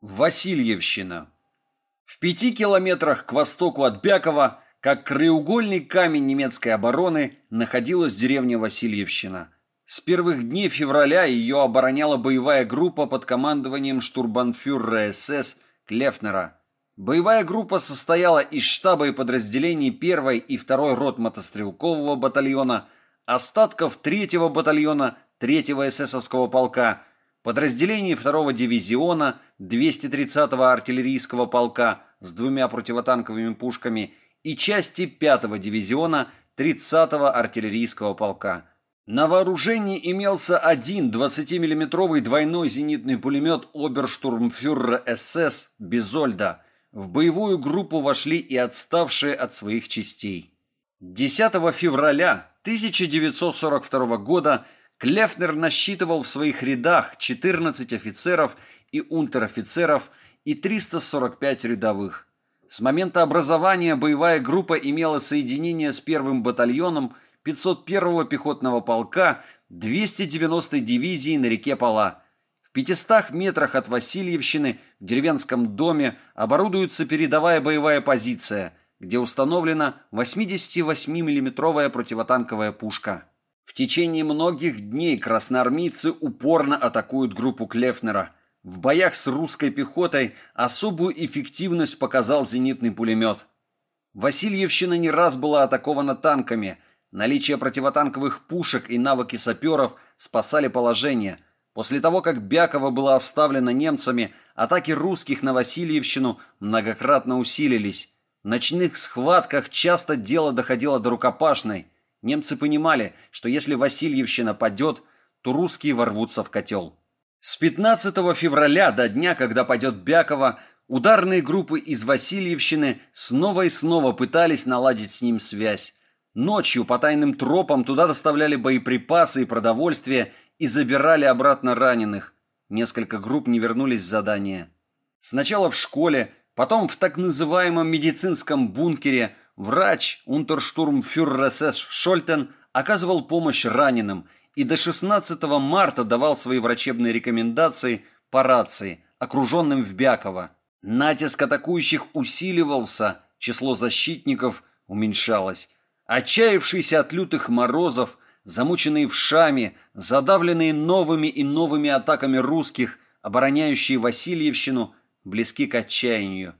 Васильевщина. В пяти километрах к востоку от Бякова, как краеугольный камень немецкой обороны, находилась деревня Васильевщина. С первых дней февраля ее обороняла боевая группа под командованием штурбанфюрера СС Клефнера. Боевая группа состояла из штаба и подразделений 1 и 2 рот мотострелкового батальона, остатков 3 батальона 3 эсэсовского полка – подразделений 2-го дивизиона 230-го артиллерийского полка с двумя противотанковыми пушками и части 5-го дивизиона 30-го артиллерийского полка. На вооружении имелся один 20-миллиметровый двойной зенитный пулемет оберштурмфюрера СС Безольда. В боевую группу вошли и отставшие от своих частей. 10 февраля 1942 года Клефнер насчитывал в своих рядах 14 офицеров и унтер-офицеров и 345 рядовых. С момента образования боевая группа имела соединение с первым батальоном 501-го пехотного полка 290-й дивизии на реке Пала. В 500 метрах от Васильевщины в деревенском доме оборудуется передовая боевая позиция, где установлена 88 миллиметровая противотанковая пушка. В течение многих дней красноармейцы упорно атакуют группу Клефнера. В боях с русской пехотой особую эффективность показал зенитный пулемет. Васильевщина не раз была атакована танками. Наличие противотанковых пушек и навыки саперов спасали положение. После того, как Бяково было оставлено немцами, атаки русских на Васильевщину многократно усилились. В ночных схватках часто дело доходило до рукопашной – Немцы понимали, что если Васильевщина падет, то русские ворвутся в котел. С 15 февраля до дня, когда падет Бяково, ударные группы из Васильевщины снова и снова пытались наладить с ним связь. Ночью по тайным тропам туда доставляли боеприпасы и продовольствие и забирали обратно раненых. Несколько групп не вернулись с задания. Сначала в школе, потом в так называемом медицинском бункере – Врач, унтерштурмфюрер СС Шольтен, оказывал помощь раненым и до 16 марта давал свои врачебные рекомендации по рации, окруженным в Бяково. Натиск атакующих усиливался, число защитников уменьшалось. Отчаявшиеся от лютых морозов, замученные вшами, задавленные новыми и новыми атаками русских, обороняющие Васильевщину, близки к отчаянию.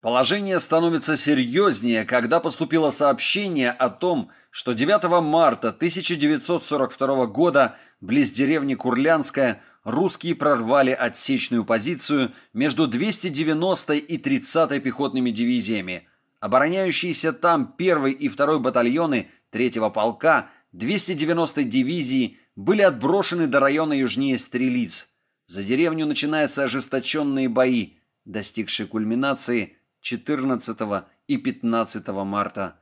Положение становится серьезнее, когда поступило сообщение о том, что 9 марта 1942 года близ деревни Курлянская русские прорвали отсечную позицию между 290 и 30 пехотными дивизиями. Обороняющиеся там 1 и 2 батальоны 3 полка 290 дивизии были отброшены до района южнее Стрелиц. За деревню начинаются ожесточенные бои, достигшие кульминации – 14 и 15 марта.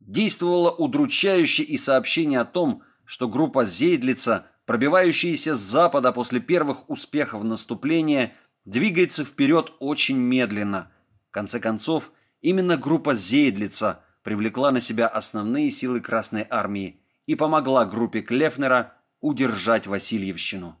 Действовало удручающе и сообщение о том, что группа Зейдлица, пробивающаяся с запада после первых успехов наступления, двигается вперед очень медленно. В конце концов, именно группа Зейдлица привлекла на себя основные силы Красной Армии и помогла группе Клефнера удержать Васильевщину.